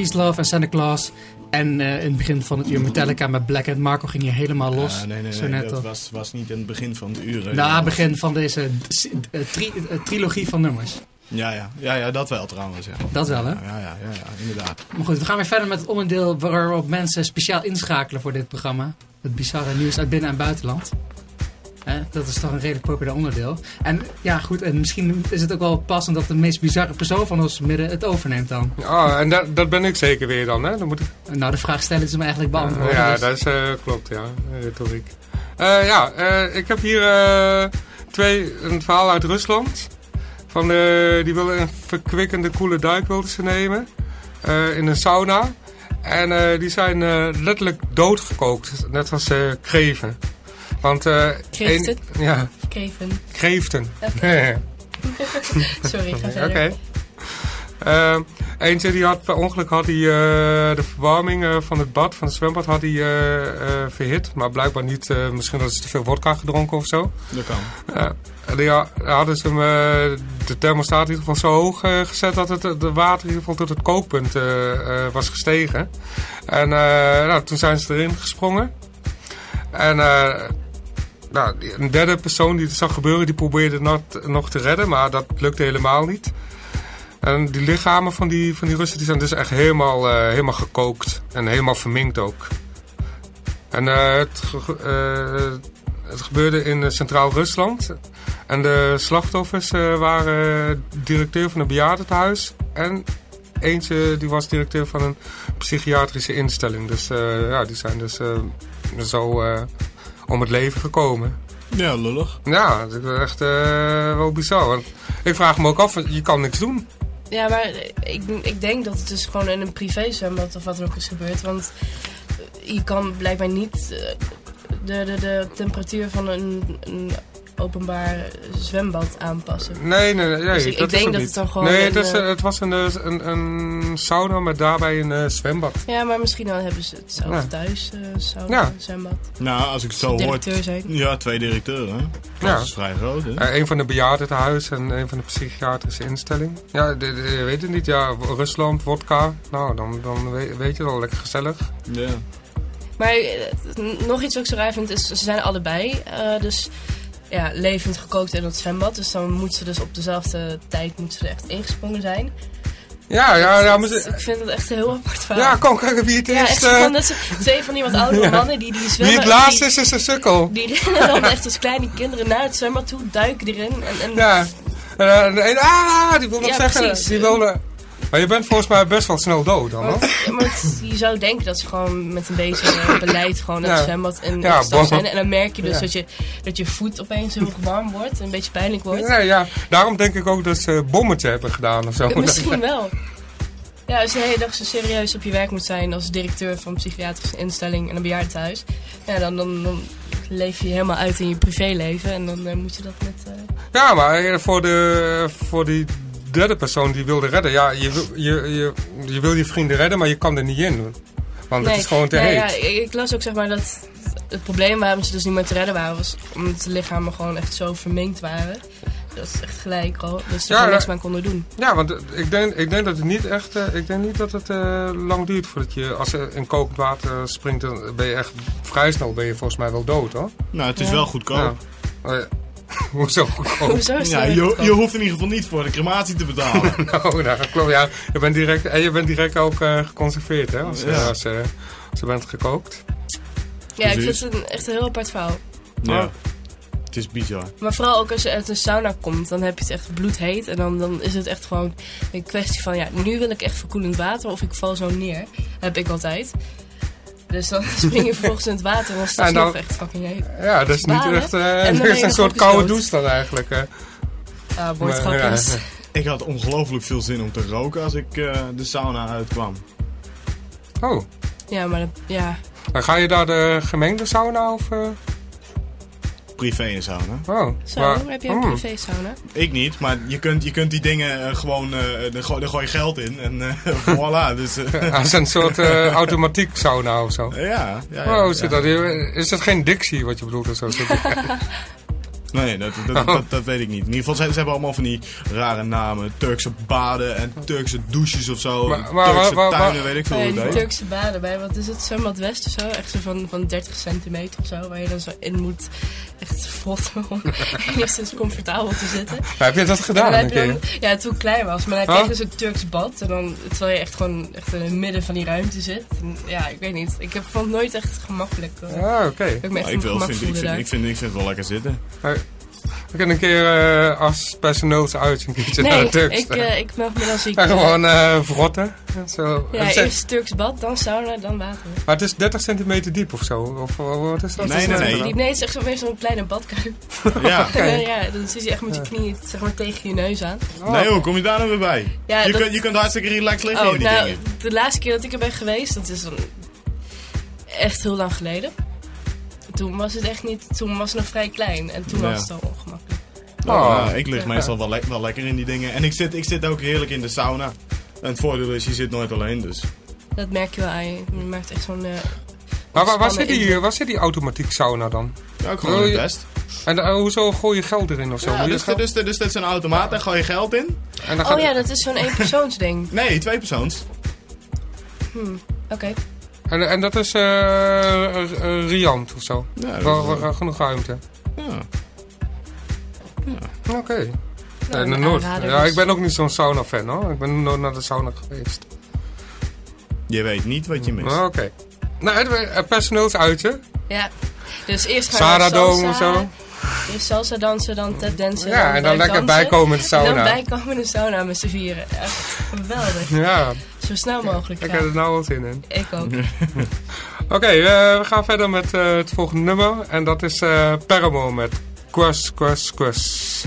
Peace, Love en Santa Claus. En eh, in het begin van het uur Metallica met Black and Marco ging hier helemaal los. Ja, nee, nee, Zo nee, net dat was, was niet in het begin van het uur. Na het begin van deze eh, tri- eh, trilogie van nummers. Ja, ja, ja, ja, dat wel trouwens. Ja. Dat wel, hè? Ja, ja, ja, ja, inderdaad. Maar goed, we gaan weer verder met het onderdeel waarop mensen speciaal inschakelen voor dit programma. Het bizarre nieuws uit binnen- en buitenland. Hè, dat is toch een redelijk populair onderdeel. En ja, goed, en misschien is het ook wel passend dat de meest bizarre persoon van ons midden het overneemt dan. Oh, en dat, dat ben ik zeker weer dan, hè? Dan moet ik... Nou, de vraag stellen is hem eigenlijk beantwoorden. ja, dus- dat is, eh, klopt, ja. Retoriek. Eh, ja, eh, ik heb hier twee, een verhaal uit Rusland. Van, eh, die willen een verkwikkende, koele duik wilden ze nemen. in een sauna. En die zijn letterlijk doodgekookt. Net als kreven. Want... eh Kreeften? een- ja, Kreven. kreeften. Sorry, ga verder. Oké. Ehm, eentje die had per ongeluk had hij eh, de verwarming eh, van het bad, van het zwembad, had hij eh, eh, verhit. Maar blijkbaar niet, eh, misschien dat ze te veel vodka gedronken of zo. Dat kan. Ja, en die ha- hadden ze hem, eh, de thermostaat in ieder geval zo hoog eh, gezet dat het de water in ieder geval tot het kookpunt eh, eh, was gestegen. En eh, nou, toen zijn ze erin gesprongen. En eh, nou, een derde persoon die het zag gebeuren, die probeerde nog, te redden, maar dat lukte helemaal niet. En die lichamen van die, van die Russen die zijn dus echt helemaal, eh, helemaal gekookt en helemaal verminkt ook. En eh, het, eh, het gebeurde in eh, Centraal-Rusland. En de slachtoffers waren directeur van een bejaardentehuis. En eentje die was directeur van een psychiatrische instelling. Dus ja, die zijn dus zo om het leven gekomen. Ja, lullig. Ja, dat is echt eh, wel bizar. Want ik vraag me ook af, je kan niks doen. Ja, maar ik, ik denk dat het dus gewoon in een privé zwembad of wat er ook is gebeurd. Want je kan blijkbaar niet eh, de, de, de temperatuur van een, een openbaar zwembad aanpassen. Nee, nee, nee. Dus nee, ik- dat ik denk is dat niet. het dan gewoon Nee, een, het, is, eh, het was een, eh, een, een sauna met daarbij een eh, zwembad. Ja, maar misschien dan hebben ze het zelf Ja. thuis, eh sauna, Ja. zwembad. Nou, als ik het zo hoor... Directeur zijn. Ja, twee directeuren. hè. Kans Ja. is vrij groot, hè? Een van de bejaardentehuis en een van de psychiatrische instelling. Ja, de, de- je weet het niet. Ja, Rusland, wodka. Nou, dan, dan weet, je wel lekker gezellig. Ja. Maar nog iets wat ik zo raar vind is, ze zijn allebei eh, dus ja, levend gekookt in het zwembad. Dus dan moeten ze dus op dezelfde tijd moeten ze er echt ingesprongen zijn. Ja, ja, ja. Dus ze- ik vind het echt een heel apart verhaal. ja, kom kijken wie het Ja, is. echt zo eh, van dat ze twee van die wat oudere Ja. mannen die, die zwemmen. wie het laatste is, is een sukkel. die rennen dan echt als kleine kinderen naar het zwembad toe, duiken erin. En, en Ja. En, eh, de ah, die wil nog Ja, zeggen. precies. Die wilde... Maar je bent volgens mij best wel snel dood dan, hoor. Ja, je zou denken dat ze gewoon met een beetje eh, beleid gewoon naar het Ja. zwembad in Ja, ja, zijn. En dan merk je dus Ja. dat, je, dat je voet opeens heel warm wordt en een beetje pijnlijk wordt. Nee, ja. Daarom denk ik ook dat ze bommetje hebben gedaan of zo. Misschien wel. Ja, als je de hele dag zo serieus op je werk moet zijn als directeur van een psychiatrische instelling en een bejaardentehuis. Ja, dan, dan, dan leef je helemaal uit in je privéleven en dan eh, moet je dat met... eh, Ja, maar eh, voor, de, voor die derde persoon die wilde redden. Ja, je, wil- je, je, je wil je vrienden redden, maar je kan er niet in. Want het is gewoon te nee, heet. Ja, ik, las ook zeg maar dat het probleem waarom ze dus niet meer te redden waren, was omdat de lichamen gewoon echt zo verminkt waren. Dat is echt gelijk al. Dus ze Ja, er niks meer aan konden doen. Ja, want ik denk, ik denk dat het niet echt. eh, ik denk niet dat het eh, lang duurt voordat je. Als je in kokend water springt, dan ben je echt vrij snel ben je volgens mij wel dood hoor. Nou, het is Ja. wel goedkoop. Ja. Oh. Hoezo goedkoop? Hoezo is Ja, je, je hoeft in ieder geval niet voor de crematie te betalen. nou, dat klopt. Ja, je bent direct, en je bent direct ook eh, geconserveerd, hè? Als, eh, Ja. als, eh, als je bent gekookt. Ja, ik vind het een, echt een heel apart verhaal. ja. Het is bizar. Maar vooral ook als je uit een sauna komt, dan heb je het echt bloedheet. En dan, dan is het echt gewoon een kwestie van, ja, nu wil ik echt verkoelend water of ik val zo neer. heb ik altijd. Dus dan spring je vervolgens in het water en dan staat het nog echt fucking heet. Ja, dat is niet echt... eh En dan is je een soort koude douche dan eigenlijk. hè. Ah, woordgrapjes. ja. Ik had ongelooflijk veel zin om te roken als ik eh, de sauna uitkwam. Oh, Ja, maar dat, ja. dan ga je daar de gemengde sauna of... Privé in sauna. Oh, Zo, maar- heb je een hmm. privé sauna? Ik niet, maar je kunt, je kunt die dingen eh, gewoon... eh er, gooi, gooi je geld in en eh voilà. Dus, een soort eh, automatiek sauna of zo? ja, ja, ja, Oh, ja. dat? Is het geen Dixie wat je bedoelt of zo? Nee, dat, dat, Oh. dat, dat weet ik niet. In ieder geval, ze, ze hebben allemaal van die rare namen. Turkse baden en Turkse douches of zo. Maar- maar- Turkse maar- maar- tuinen, weet ik veel het die. Turkse baden bij, wat is het, zwembad West of zo? Echt zo van, van 30 centimeter of zo, waar je dan zo in moet. Echt frotten om enigszins comfortabel te zitten. Maar heb je dat gedaan een keer? ja, toen ik klein was. Maar dan heb je echt dus een Turks bad. En dan, terwijl je echt gewoon echt in het midden van die ruimte zit. En, ja, ik weet niet. Ik heb, vond het nooit echt gemakkelijk. hoor. Ja, oké. Dat ik Maar op ik, ik, ik, vind, ik vind het wel lekker zitten. We kunnen een keer eh, als personeels uit een keertje naar Nee, de Turks. ik, eh, ik meld me dan ziek. En gewoon eh vrotten. Zo. ja, eerst Turks bad, dan sauna, dan water. Maar het is 30 centimeter diep of zo? Of wat is dat? Nee, nee, nee. Die- nee, het is echt zo, zo'n kleine badkuip. Ja. Ja, dan zit je echt met je knieën zeg maar, tegen je neus aan. Oh. Nee hoor, kom je daar nou weer bij? Ja, je, dat- kunt, je kunt hartstikke relaxed liggen Oh, in die nou, dingen. de laatste keer dat ik er ben geweest, dat is dan echt heel lang geleden. Toen was het echt niet, toen was het nog vrij klein en toen Ja. was het al ongemakkelijk. Nou, Oh. ja, ik lig meestal wel, le- wel lekker in die dingen. En ik zit, ik zit ook heerlijk in de sauna. En het voordeel is, je zit nooit alleen, dus... Dat merk je wel aan je. Je maakt echt zo'n... eh, Maar waar, zit die, waar zit die automatiek sauna dan? Ja, ook gewoon het best. En eh, hoezo gooi je geld erin of zo? Ja, dus, dus, dus, dit is een automaat, daar gooi je geld in. en dan gaat- Oh ja, dat is zo'n eenpersoonsding. Nee, twee persoons. Oké. En, en dat is eh eh, riant of zo? Ja, Wel, eh, genoeg ruimte. ja. Oké. Nou, Nee, een nooit. aanrader Ja, dus. ik ben ook niet zo'n sauna fan hoor. Ik ben nooit naar de sauna geweest. Je weet niet wat je mist. Oké. Nou, het eh, personeelsuitje. Ja. Dus eerst ga je naar Sarah Dome salsa, of zo. Eerst salsa dansen, dan tapdansen. Ja, en dan lekker dansen. bijkomen in de En dan sauna. bijkomen in de sauna met z'n vieren. Echt geweldig. Ja, Zo snel mogelijk ik heb er nou wel zin in. Ik ook. Oké, we gaan verder met eh, het volgende nummer. En dat is eh Paramore met Quas, Quas, Quas.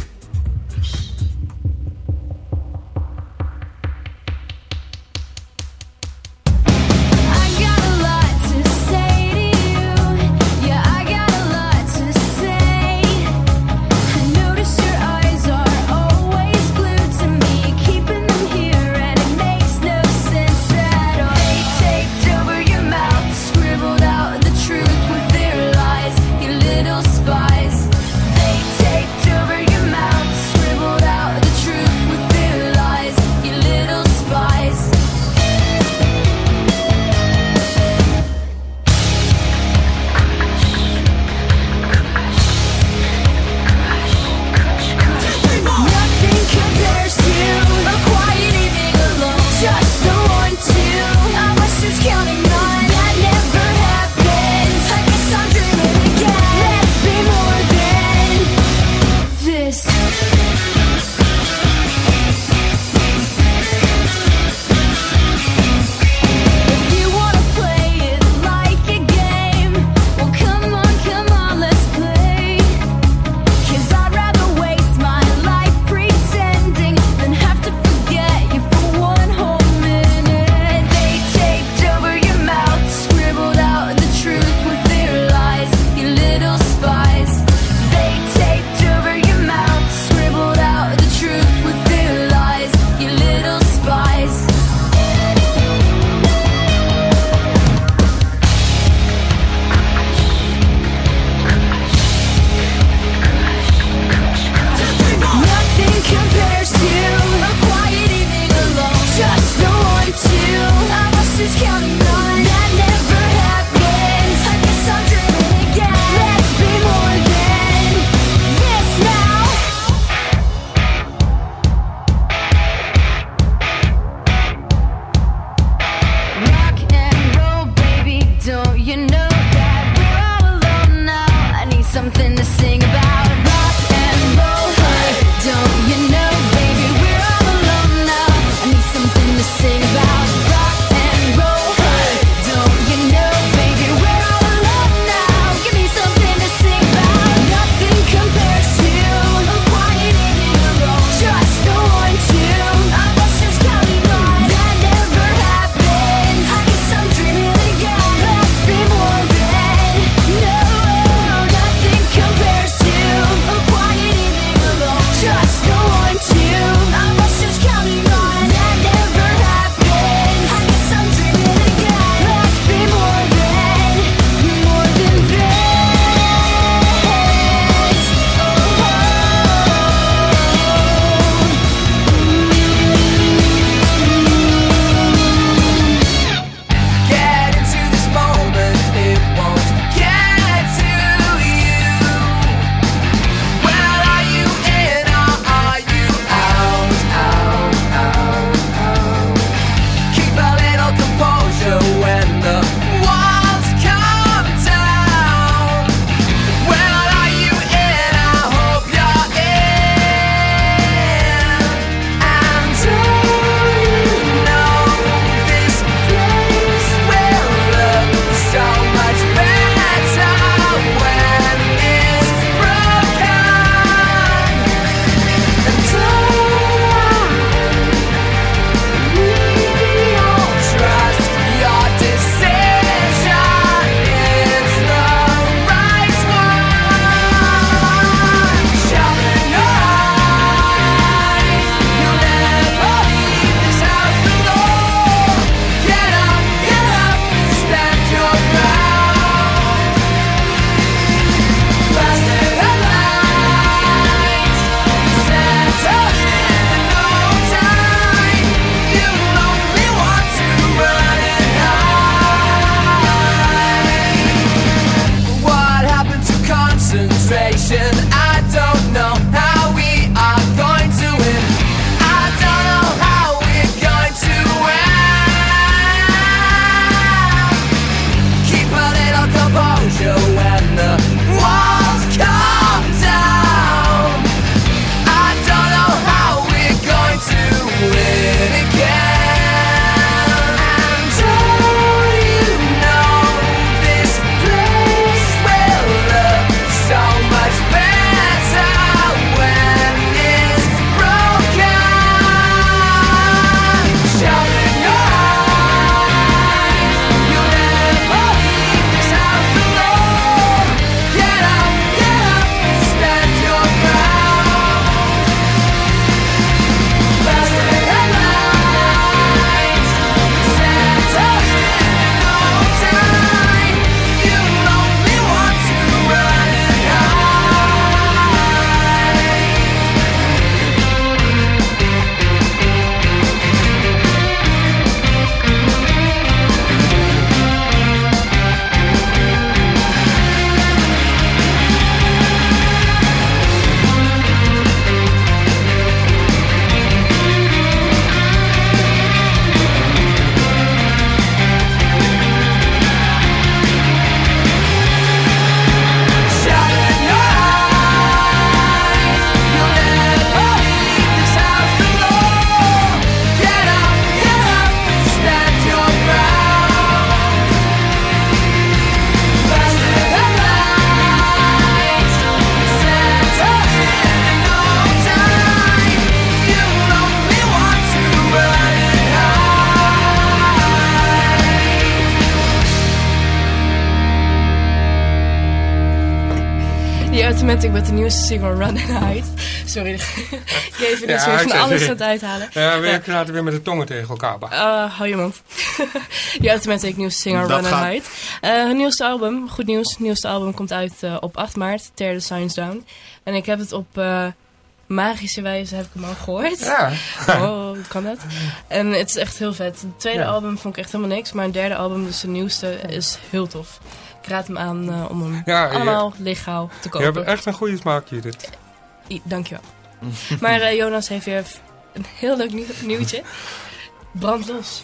The Automatic met de nieuwste single Run and Hide. Sorry, Kevin is Ja, weer ik van alles aan het uithalen. Ja, weer praten weer met de tongen tegen elkaar. Uh, hou je mond. The Automatic nieuwste single Run gaat- and Hide. Uh, hun nieuwste album, goed nieuws, het nieuwste album komt uit eh, op 8 maart, Tear the Signs Down. En ik heb het op eh, magische wijze heb ik hem al gehoord. Ja. Oh, hoe kan dat? En het is echt heel vet. Het tweede Ja. album vond ik echt helemaal niks. Maar het derde album, dus de nieuwste, is heel tof. Ik raad hem aan eh, om hem Ja, je- allemaal legaal te Je kopen. hebt echt een goede smaak, Judith. I- Dankjewel. maar eh, Jonas heeft weer een heel leuk nieuw- nieuwtje. Brand los.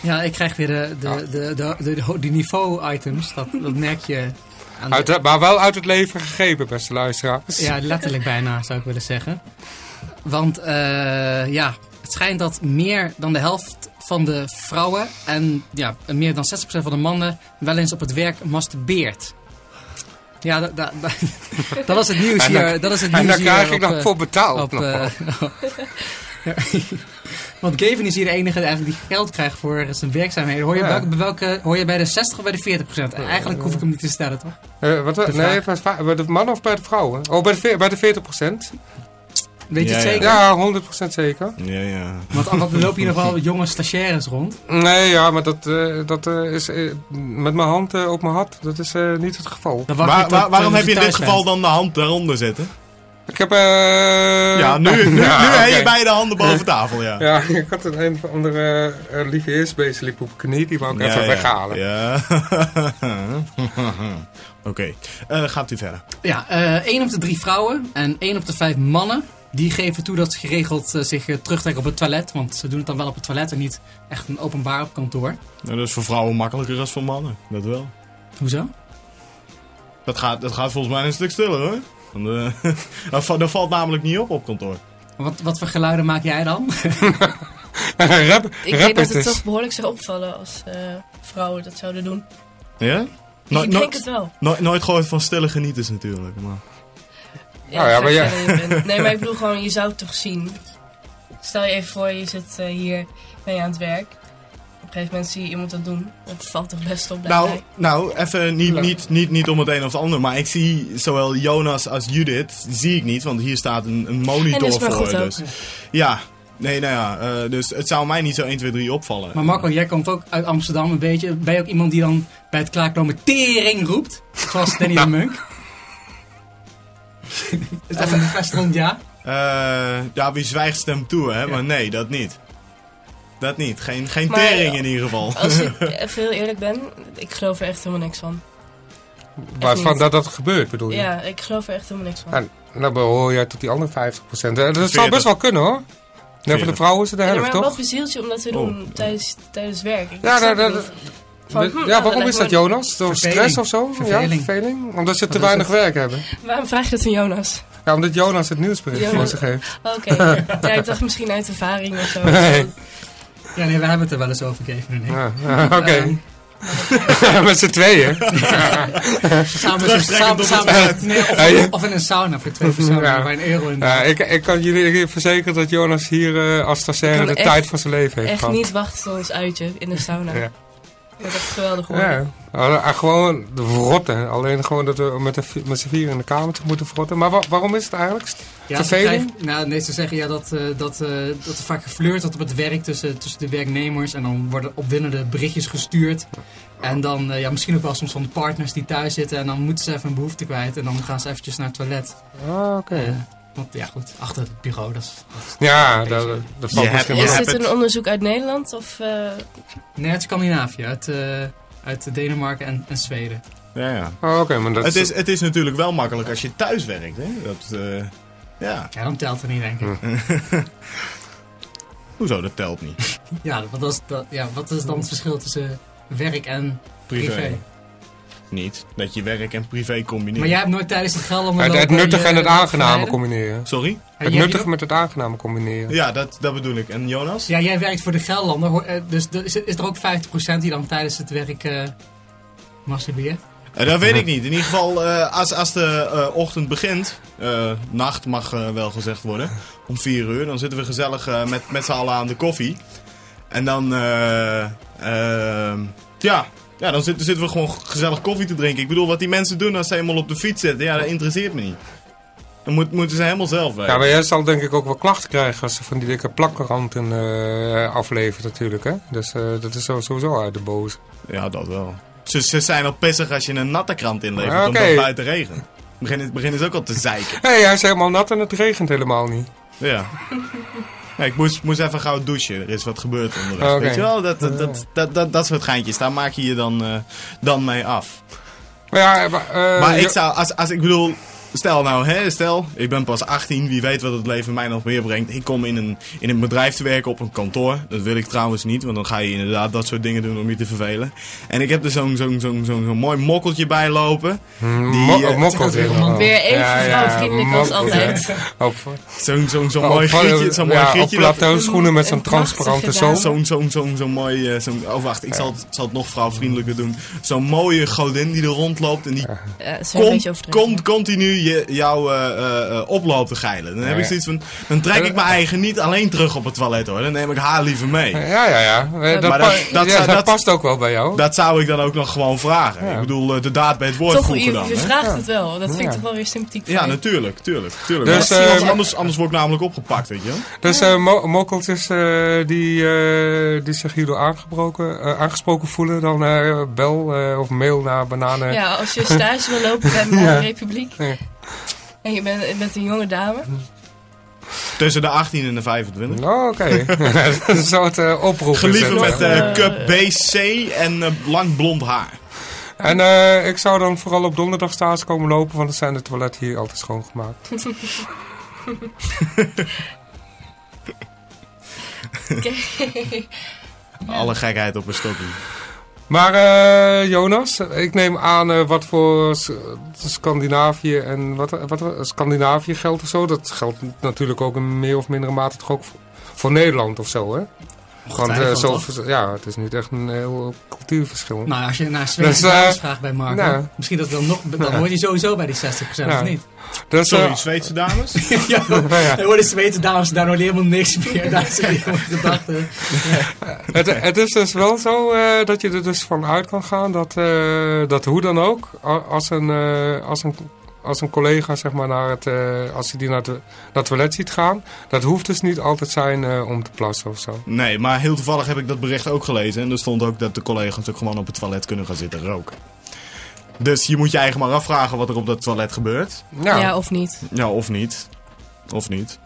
Ja, ik krijg weer de, de, de, de, de, de, de niveau-items. Dat, dat merk je Uit, de- maar wel uit het leven gegrepen, beste luisteraars. Ja, letterlijk bijna, zou ik willen zeggen. Want eh, ja, het schijnt dat meer dan de helft van de vrouwen en ja, meer dan 60% van de mannen wel eens op het werk masturbeert. Ja, da, da, da- dat was het nieuws En hier. Dat is het En nieuws daar krijg ik nog eh, voor betaald. op, nog eh, ja. Want Gavin is hier de enige die eigenlijk die geld krijgt voor zijn werkzaamheden. Hoor je, Ja. welke, bij welke, hoor je bij de 60 of bij de 40 procent? Eigenlijk hoef ik hem niet te stellen, toch? Eh, wat, nee, bij de mannen of bij de vrouwen? Oh, bij de, bij de 40 procent. Weet je het zeker? Ja, 100 procent zeker. Ja, ja. Want, er lopen hier nog wel jonge stagiaires rond. Nee, ja, maar dat, eh, dat eh, is eh, met mijn hand op mijn hart. Dat is eh, niet het geval. Dan wacht Waar- je tot, waar- waarom heb je in dit geval bent. dan de hand daaronder zitten? Ik heb... eh ja, nu, nu, ja, nu heb je beide handen boven tafel, ja. Ja, ik had een, een of andere uh, lieve eerstbeest liep op knie. Die wou ik Ja, even ja. weghalen. Ja. Oké, Eh, gaat u verder. Ja, eh 1 op de 3 vrouwen en 1 op de 5 mannen. Die geven toe dat ze geregeld eh, zich eh, terugtrekken op het toilet. Want ze doen het dan wel op het toilet en niet echt een openbaar op kantoor. Nou, dat is voor vrouwen makkelijker dan voor mannen. Dat wel. Hoezo? Dat gaat, dat gaat volgens mij een stuk stiller hoor. Want, eh, dat, va- dat valt namelijk niet op op kantoor. Wat, wat voor geluiden maak jij dan? rap, Ik rap denk dat het is. toch behoorlijk zou opvallen als eh, vrouwen dat zouden doen. Ja? No- ik no- denk het wel. no- nooit gehoord van stille genieters natuurlijk. Maar. Nou ja, maar. Nee, maar ik bedoel gewoon, je zou het toch zien. Stel je even voor, je zit eh, hier, ben je aan het werk. Op een gegeven moment zie je iemand dat doen. Dat valt toch best op, Nou, mij. nou even niet, Ja. niet, niet, niet om het een of het ander, maar ik zie zowel Jonas als Judith, zie ik niet, want hier staat een, een En monitor voor. goed ook. dus. Ja, nee, nou ja, eh, dus het zou mij niet zo 1, 2, 3 opvallen. Maar Marco, jij komt ook uit Amsterdam een beetje. Ben je ook iemand die dan bij het klaarkomen tering roept? Zoals Danny de Munk? Is dat een bevestigend ja? Eh, ja, wie zwijgt stemt toe, hè? Maar nee, dat niet. Dat niet. Geen, geen Maar, tering eh, in ieder geval. Als ik even heel eerlijk ben, ik geloof er echt helemaal niks van. Waarvan dat dat gebeurt, bedoel je? Ja, ik geloof er echt helemaal niks van. En dan behoor jij tot die andere 50 procent. Dat zou 40. best wel kunnen hoor. Nee, voor de 40. vrouwen is het de Ja, helft, maar wat toch? bezielt je om dat te doen tijdens, tijdens werk? Ik Ja, dat- dat-. Van, hm, nou, ja, waarom is dat, Jonas? Door Verveling. stress of zo? Verveling. Ja, verveling? Omdat ze te weinig het? werk hebben. Waarom vraag je dat aan Jonas? Ja, omdat Jonas het nieuwsbericht Jonas- voor zich heeft. Oké, ja, ik dacht misschien uit ervaring of zo. Nee. Ja, nee, we hebben het er wel eens over, Kevin en ik. Ja, ja, Oké. Ehm, Met z'n tweeën. samen, Terugtrekken samen, nee, of, in een sauna voor twee personen Ja. een euro in Ja, ik, ik kan jullie verzekeren dat Jonas hier eh, als stagiaire de echt- tijd van zijn leven heeft Echt gehad. niet wachten tot ons uitje in de sauna. Ja. Dat is echt geweldig hoor. Ja, ja. Ah, gewoon de verrotten. Alleen gewoon dat we met, de, met z'n vier in de kamer te moeten verrotten. Maar wa- waarom is het eigenlijk? Ja, ze Verveling? krijgen- nou, nee, ze zeggen ja, dat, eh, dat, eh, dat er vaak geflirt wordt op het werk tussen, tussen de werknemers. En dan worden opwindende berichtjes gestuurd. En dan ja, misschien ook wel soms van de partners die thuis zitten. En dan moeten ze even een behoefte kwijt. En dan gaan ze eventjes naar het toilet. Ah, oké. Eh, want ja, goed, achter het bureau. Dat is, dat is- Ja, dat, dat valt Je misschien Is dit een onderzoek uit Nederland? Of, eh, nee, uit Scandinavië. Uit, eh, uit Denemarken en, en Zweden. Ja, ja. Oh, oké, maar dat Het, is, het is natuurlijk wel makkelijk als je thuis werkt, hè? Dat, eh, ja. Ja, dan telt het niet, denk ik. Hoezo, dat telt niet. Ja, wat is, dat, ja, wat is dan het verschil tussen werk en Privé. privé? Niet. Dat je werk en privé combineert. Maar jij hebt nooit tijdens het Gelderland het, het je en het aangename combineren. Sorry? Het jij- nuttige met het aangename combineren. Ja, dat, dat bedoel ik. En Jonas? Ja, jij werkt voor de Gelderlander, eh, dus er is, is er ook 50% die dan tijdens het werk masturbeert? Eh, dat weet ik niet. In ieder geval, eh, als, als de eh, ochtend begint, eh, nacht mag wel gezegd worden, om 4 uur, dan zitten we gezellig eh, met, met z'n allen aan de koffie. En dan, eh, ehm, ja, Ja, dan zitten, zitten we gewoon gezellig koffie te drinken. Ik bedoel, wat die mensen doen als ze helemaal op de fiets zitten, ja, dat interesseert me niet. Dan moet, moeten ze helemaal zelf weten. Ja, maar jij zal denk ik ook wel klachten krijgen als ze van die dikke plakkeranten eh afleveren natuurlijk, hè? Dus eh, dat is sowieso uit de boze. Ja, dat wel. Ze, ze zijn al pissig als je een natte krant inlevert, Oké. omdat het buiten regent. Beginnen beginnen ze ook al te zeiken. Hé, hij is helemaal nat en het regent helemaal niet. Ja. Ik moest, moest even gauw douchen. Er is wat gebeurd onderweg. Weet je wel, dat, dat, dat, dat, dat, dat soort geintjes, daar maak je je dan, eh, dan mee af. Maar ja, maar, eh, Maar ik zou, als, als ik bedoel, stel nou, hè, stel, ik ben pas 18, wie weet wat het leven mij nog meer brengt. Ik kom in een, in een bedrijf te werken op een kantoor. Dat wil ik trouwens niet, want dan ga je inderdaad dat soort dingen doen om je te vervelen. En ik heb er zo'n zo'n zo'n zo'n zo'n mooi mokkeltje bij lopen. Mo- eh, mokkeltje. het Weer even vrouwvriendelijk als mokkeltje. altijd. Op, Zo'n zo'n zo'n op- mooi grietje. Zo'n mooi ja, dat- plateauschoenen met zo'n transparante. Zo'n zo'n zo'n zo'n mooi... eh, zo'n oh, wacht, ik zal het, zal het nog vrouwvriendelijker doen. Zo'n mooie godin die er rondloopt en die Ja, komt continu je, jouw eh, eh, eh, oploop te geilen. Dan heb Ja, ik zoiets van, dan trek ik mijn eigen niet alleen terug op het toilet hoor. Dan neem ik haar liever mee. Ja, ja, ja. Dat, pa- dat- dat ja, zou- dat dat- past ook wel bij jou. Dat zou ik dan ook nog gewoon vragen. Ja. Ik bedoel, de daad bij het woord Toch, voegen je, dan. je hè? vraagt het wel. Dat vind ik toch wel weer sympathiek van Ja, natuurlijk, tuurlijk, tuurlijk. Dus, anders, anders word ik namelijk opgepakt, weet je wel. Dus mo- mokkeltjes eh, die, eh, die zich hierdoor aangebroken, eh, aangesproken voelen, dan eh, bel eh, of mail naar bananen. Ja, als je stage wil lopen bij de Ja. Republiek. En je bent, je bent een jonge dame. Tussen de 18 en de 25. Oh, oké. is een soort eh oproep. Gelieven met eh, cup BC en eh, lang blond haar. En eh, ik zou dan vooral op donderdag stage komen lopen, want dan zijn de toiletten hier altijd schoongemaakt. Oké. Alle gekheid op een stokje. Maar eh, Jonas, ik neem aan eh, wat voor Scandinavië en wat, wat Scandinavië geldt of zo. Dat geldt natuurlijk ook in meer of mindere mate toch ook voor, voor Nederland of zo, hè? Want eh, zo, ja, het is niet echt een heel cultuurverschil. Nou, als je naar Zweedse Dus, dames vraagt bij Marco, nou. misschien dat dan nog, dan hoor je sowieso bij die 60% Ja. of niet? Dus, Sorry, eh, Zweedse dames? ja, ja. dan worden Zweedse dames daar nog helemaal niks meer. Daar gedachten. het, het is dus wel zo eh, dat je er dus van uit kan gaan dat, eh, dat hoe dan ook, als een, als een, als een collega zeg maar, naar het, eh, als hij die naar, het- naar het toilet ziet gaan, dat hoeft dus niet altijd zijn eh, om te plassen of zo. Nee, maar heel toevallig heb ik dat bericht ook gelezen. En er stond ook dat de collega's ook gewoon op het toilet kunnen gaan zitten roken. Dus je moet je eigen maar afvragen wat er op dat toilet gebeurt. Ja, Ja, of niet. Ja, of niet. Of niet.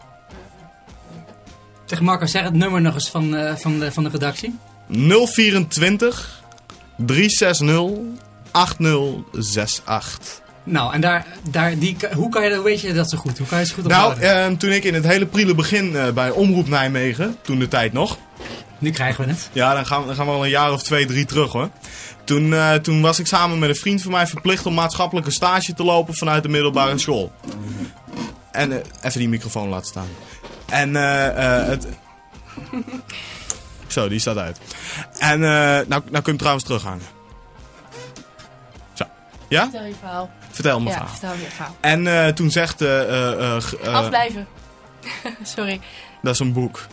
Zeg Marco, zeg het nummer nog eens van, eh, van, de, van de redactie. 024 360 8068. Nou, en daar, daar, die, hoe, kan je, hoe weet je dat zo goed? Hoe kan je zo goed Nou, eh, toen ik in het hele prille begin eh, bij Omroep Nijmegen, toen de tijd nog. nu krijgen we het. Ja, dan gaan, we, dan gaan we al een jaar of twee, drie terug hoor. Toen, eh, toen was ik samen met een vriend van mij verplicht om maatschappelijke stage te lopen vanuit de middelbare school. En eh, even die microfoon laten staan. En eh, eh, het. Zo, die staat uit. En eh, nou, nou kun je hem trouwens terughangen. Zo. Ja? Vertel je verhaal. Vertel me Ja, verhaal. vertel je verhaal. En eh, toen zegt. eh, eh, Afblijven. Sorry. dat is een boek.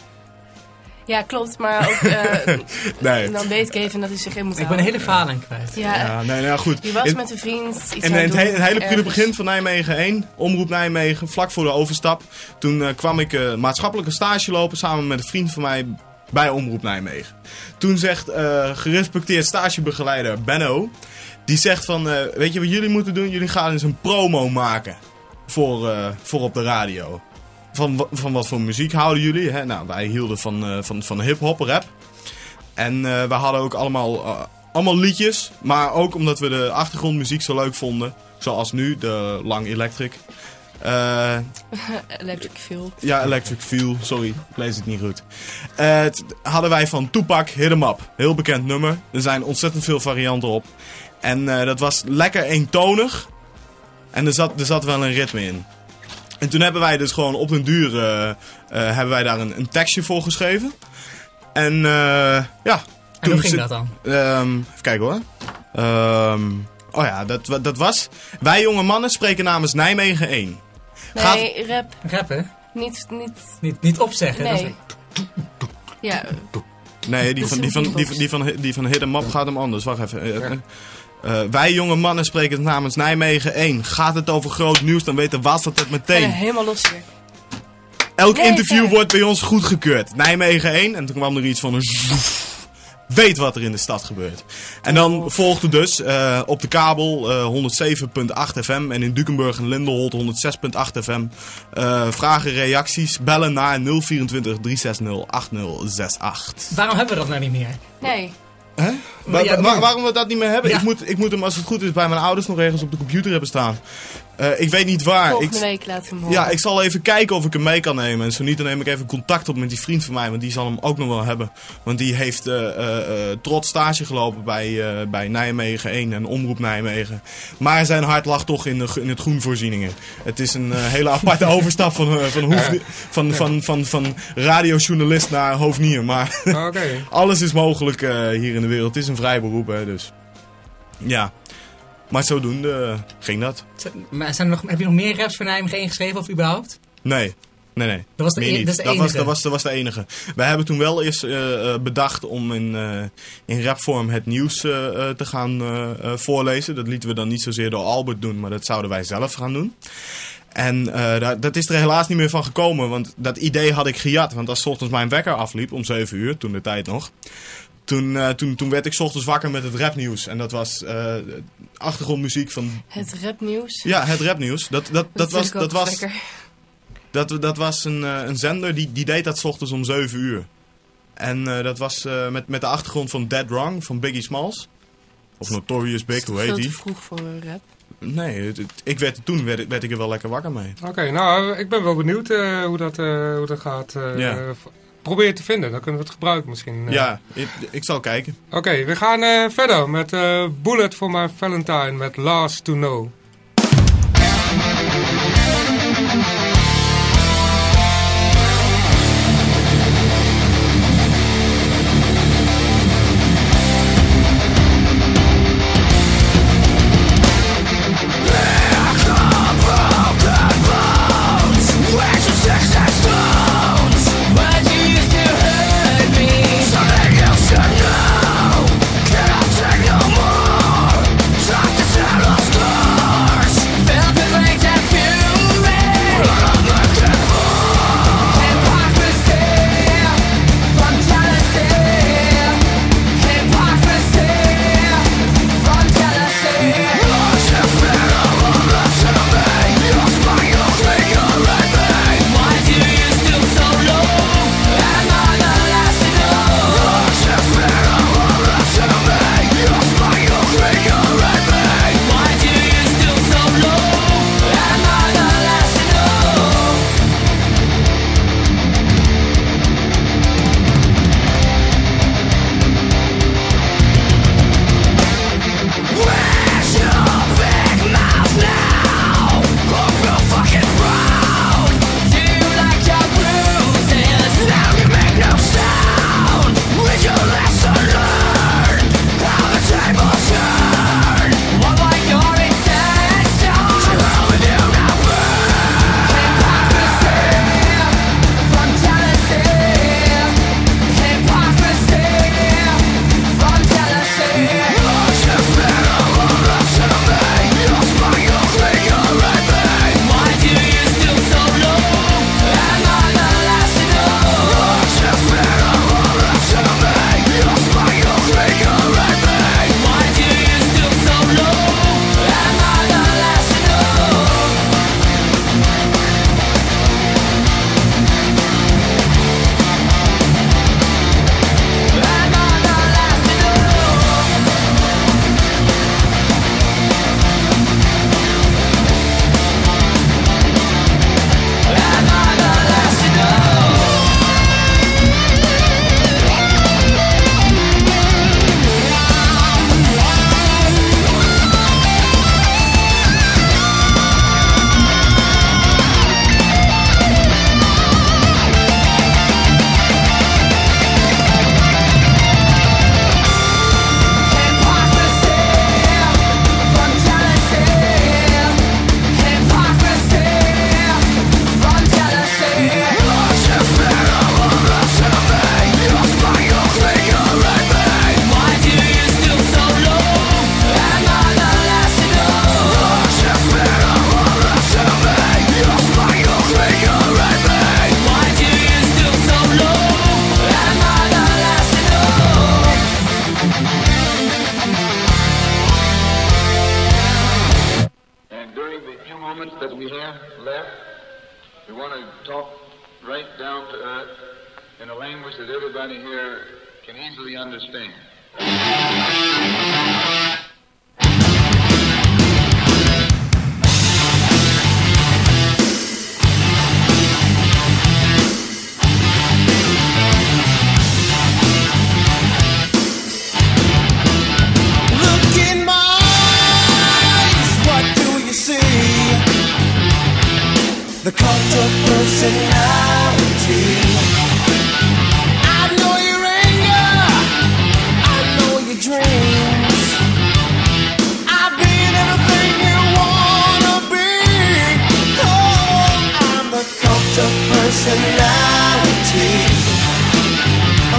Ja, klopt. Maar ook, eh, Nee. dan weet ik even dat hij zich in moet Ik ben houden. een hele verhaal aan kwijt. Ja, Ja, nee, nou goed. je was In- met een vriend iets En het, doen, he- het hele prille begin van Nijmegen 1, Omroep Nijmegen, vlak voor de overstap. Toen kwam ik eh, maatschappelijke stage lopen samen met een vriend van mij bij Omroep Nijmegen. Toen zegt eh, gerespecteerd stagebegeleider Benno, die zegt van, eh, weet je wat jullie moeten doen? Jullie gaan eens een promo maken voor, eh, voor op de radio. Van, van wat voor muziek houden jullie? Hè? Nou, wij hielden van, eh, van, van hip-hop, rap. En we hadden ook allemaal, allemaal liedjes. Maar ook omdat we de achtergrondmuziek zo leuk vonden. Zoals nu, de Lang Electric. Eh, Electric Feel. ja, Electric Feel, sorry, ik lees het niet goed. Hadden wij van Tupac Hit 'em Up. Heel bekend nummer. Er zijn ontzettend veel varianten op. En eh, dat was lekker eentonig. En er zat, er zat wel een ritme in. En toen hebben wij dus gewoon op den duur eh, eh, hebben wij daar een, een tekstje voor geschreven. En eh, ja. En hoe ging zit- dat dan? Ehm, even kijken hoor. Ehm, oh ja, dat, dat was. Wij jonge mannen spreken namens Nijmegen 1. Gaat- Nee, rap. Rappen? Niet, niet, Niet, niet opzeggen. dat is- nee. Ja, Nee, die van, die, van, die, van, die, van, die van Hit Up gaat hem anders. Wacht even. Eh, eh, eh, wij jonge mannen spreken het namens Nijmegen 1. Gaat het over groot nieuws, dan weten was dat het Ik ben meteen. helemaal los hier. Elk Nee, interview wordt bij ons goedgekeurd. Nijmegen 1. En toen kwam er iets van een zoef. Weet wat er in de stad gebeurt. En dan volgde dus eh, op de kabel eh 107.8 FM en in Dukenburg en Lindelholt 106.8 FM. eh, vragen, reacties, bellen naar 024 360 8068. Waarom hebben we dat nou niet meer? Nee. Hè? Ja, maar- waarom we dat niet meer hebben? Ja. Ik, moet, ik moet hem als het goed is bij mijn ouders nog ergens op de computer hebben staan. Eh, ik weet niet waar. Volgende Ik, week laten we hem horen. ja, ik zal even kijken of ik hem mee kan nemen. En zo niet, dan neem ik even contact op met die vriend van mij. Want die zal hem ook nog wel hebben. Want die heeft eh, eh, eh, trots stage gelopen bij, eh, bij Nijmegen 1 en Omroep Nijmegen. Maar zijn hart lag toch in, de, in het groenvoorzieningen. Het is een hele aparte overstap van, van, hoef, van, van, van, van radiojournalist naar hoofdnier. Maar Oké. alles is mogelijk eh, hier in de wereld. Het is een vrij beroep, hè, dus. Ja. Maar zodoende eh, ging dat. Maar zijn er nog, heb je nog meer raps voor Nijmegen 1 geschreven of überhaupt? Nee. Nee, nee. Dat was de, e- dat was, enige. dat, was, dat was de enige. Wij hebben toen wel eerst eh, eh, bedacht om in, eh, in rapvorm het nieuws te gaan voorlezen. Dat lieten we dan niet zozeer door Albert doen, maar dat zouden wij zelf gaan doen. En dat, dat is er helaas niet meer van gekomen, want dat idee had ik gejat. Want als ochtends mijn wekker afliep, om 7 uur, toen de tijd nog... Toen, eh, toen, toen werd ik 's ochtends wakker met het rapnieuws. En dat was eh, achtergrondmuziek van... Het rapnieuws. Ja, het rapnieuws. Dat, dat, dat, was, vind ik dat, was, lekker. dat, dat was een, eh, een zender die, die deed dat 's ochtends om 7 uur. En eh, dat was eh, met, met de achtergrond van Dead Wrong van Biggie Smalls. Of Notorious Big, hoe heet Veel te die? vroeg voor een rap. Nee, het- het- ik werd, toen werd, ik- werd ik er wel lekker wakker mee. Oké, nou, ik ben wel benieuwd eh, hoe, dat, eh, hoe dat gaat. eh, Ja. Probeer te vinden, dan kunnen we het gebruiken misschien. eh. Ja, ik, ik zal kijken. Oké, we gaan eh, verder met eh, Bullet for My Valentine met Last to Know.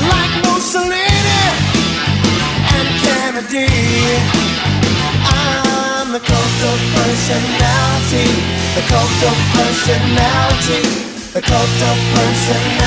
Like Mussolini and Kennedy. I'm the cult of personality, the cult of personality, the cult of personality.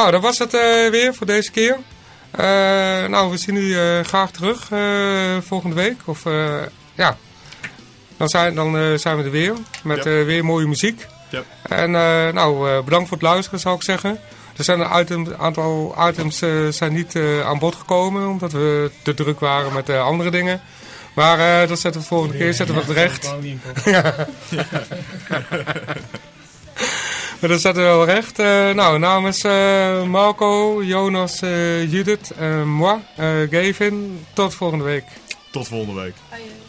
Nou, dat was het eh, weer voor deze keer. Eh, nou, we zien u eh, graag terug volgende week. Of ja, dan zijn, dan, zijn we er weer met Ja. weer mooie muziek. Ja. En nou, bedankt voor het luisteren zou ik zeggen. Er zijn een item- aantal items zijn niet aan bod gekomen, omdat we te druk waren met andere dingen. Maar dat zetten we volgende keer, zetten we het recht. Maar dat zetten we wel recht. Eh, nou, namens eh, Marco, Jonas, eh, Judith en moi, eh, Gavin. Tot volgende week. Tot volgende week. Ja.